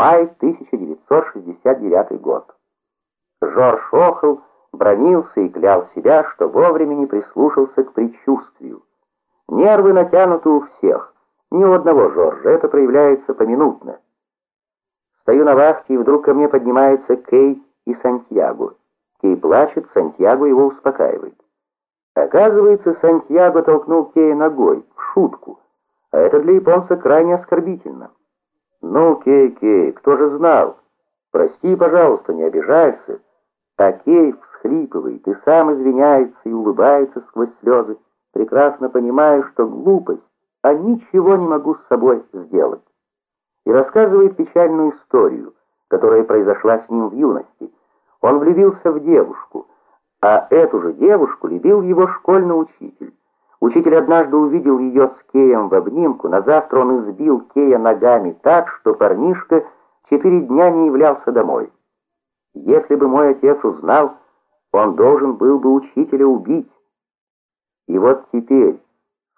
Май 1969 год. Жорж охал, бронился и клял себя, что вовремя не прислушался к предчувствию. Нервы натянуты у всех, ни у одного Жоржа, это проявляется поминутно. Стою на вахте, и вдруг ко мне поднимаются Кей и Сантьяго. Кей плачет, Сантьяго его успокаивает. Оказывается, Сантьяго толкнул Кея ногой, в шутку, а это для японца крайне оскорбительно. «Ну, Кей, Кей, кто же знал? Прости, пожалуйста, не обижайся». А Кей всхлипывает и сам извиняется и улыбается сквозь слезы, прекрасно понимая, что глупость, а ничего не могу с собой сделать. И рассказывает печальную историю, которая произошла с ним в юности. Он влюбился в девушку, а эту же девушку любил его школьный учитель. Учитель однажды увидел ее с Кеем в обнимку, на завтра он избил Кея ногами так, что парнишка четыре дня не являлся домой. Если бы мой отец узнал, он должен был бы учителя убить. И вот теперь,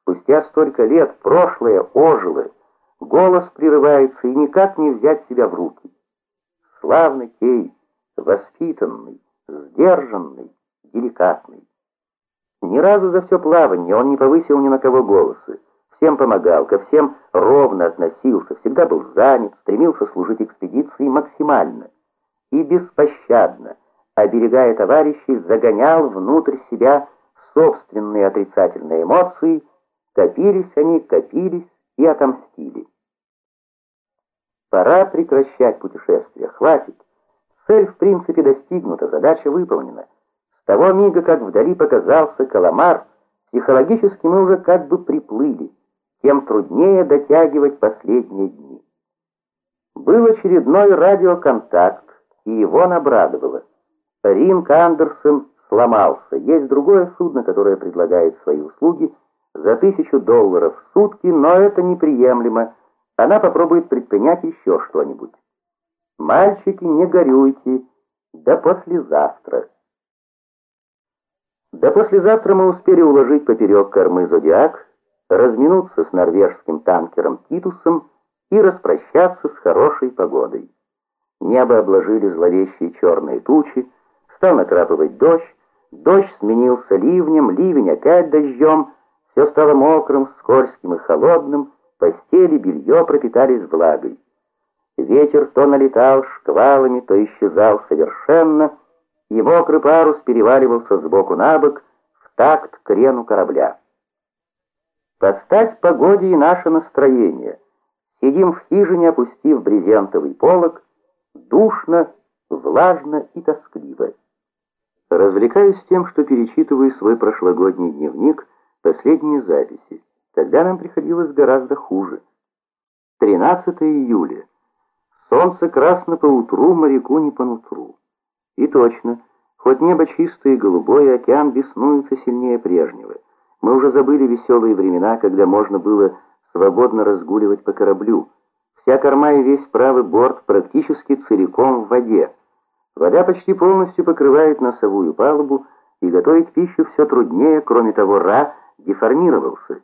спустя столько лет, прошлое ожило, голос прерывается и никак не взять себя в руки. Славный Кей, воспитанный, сдержанный, деликатный. Ни разу за все плавание он не повысил ни на кого голосы. Всем помогал, ко всем ровно относился, всегда был занят, стремился служить экспедиции максимально и беспощадно, оберегая товарищей, загонял внутрь себя собственные отрицательные эмоции, копились они, копились и отомстили. Пора прекращать путешествие, хватит. Цель в принципе достигнута, задача выполнена. Того мига, как вдали показался Каламар, психологически мы уже как бы приплыли, тем труднее дотягивать последние дни. Был очередной радиоконтакт, и его обрадовало. Ринг Андерсон сломался. Есть другое судно, которое предлагает свои услуги за тысячу долларов в сутки, но это неприемлемо. Она попробует предпринять еще что-нибудь. Мальчики, не горюйте, до послезавтра. До послезавтра мы успели уложить поперек кормы «Зодиак», разминуться с норвежским танкером «Титусом» и распрощаться с хорошей погодой. Небо обложили зловещие черные тучи, стал накрапывать дождь, дождь сменился ливнем, ливень опять дождем, все стало мокрым, скользким и холодным, постели, белье пропитались влагой. Ветер то налетал шквалами, то исчезал совершенно, и мокрый парус переваливался сбоку на бок в такт крену корабля. Подстать погоде и наше настроение. Сидим в хижине, опустив брезентовый полог, душно, влажно и тоскливо. Развлекаюсь тем, что перечитываю свой прошлогодний дневник, последние записи. Тогда нам приходилось гораздо хуже. 13 июля. Солнце красно по утру, моряку не по нутру. И точно, хоть небо чистое и голубое, океан беснуется сильнее прежнего. Мы уже забыли веселые времена, когда можно было свободно разгуливать по кораблю. Вся корма и весь правый борт практически целиком в воде. Вода почти полностью покрывает носовую палубу, и готовить пищу все труднее, кроме того, Ра деформировался.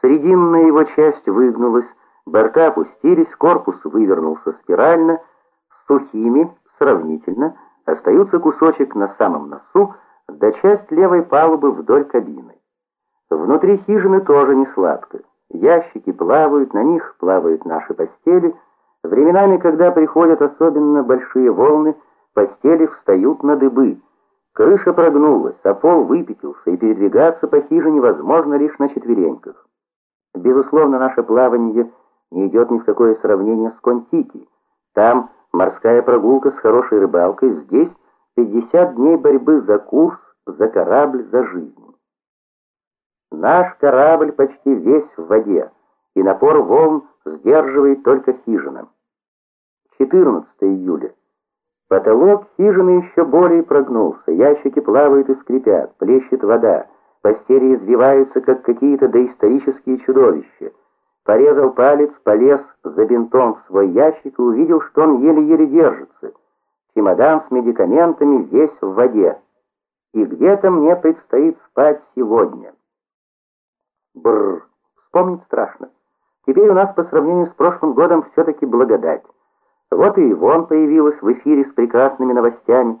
Срединная его часть выгнулась, борта опустились, корпус вывернулся спирально, сухими, сравнительно, Остаются кусочек на самом носу, да часть левой палубы вдоль кабины. Внутри хижины тоже не сладко. Ящики плавают, на них плавают наши постели. Временами, когда приходят особенно большие волны, постели встают на дыбы. Крыша прогнулась, а пол выпятился, и передвигаться по хижине возможно лишь на четвереньках. Безусловно, наше плавание не идет ни в какое сравнение с Контики. Там Морская прогулка с хорошей рыбалкой, здесь 50 дней борьбы за курс, за корабль, за жизнь. Наш корабль почти весь в воде, и напор волн сдерживает только хижина. 14 июля. Потолок хижины еще более прогнулся, ящики плавают и скрипят, плещет вода, постели извиваются, как какие-то доисторические чудовища. Порезал палец, полез за бинтом в свой ящик и увидел, что он еле-еле держится. Чемодан с медикаментами весь в воде. И где-то мне предстоит спать сегодня. Бррр, вспомнить страшно. Теперь у нас по сравнению с прошлым годом все-таки благодать. Вот и Ивон появилась в эфире с прекрасными новостями.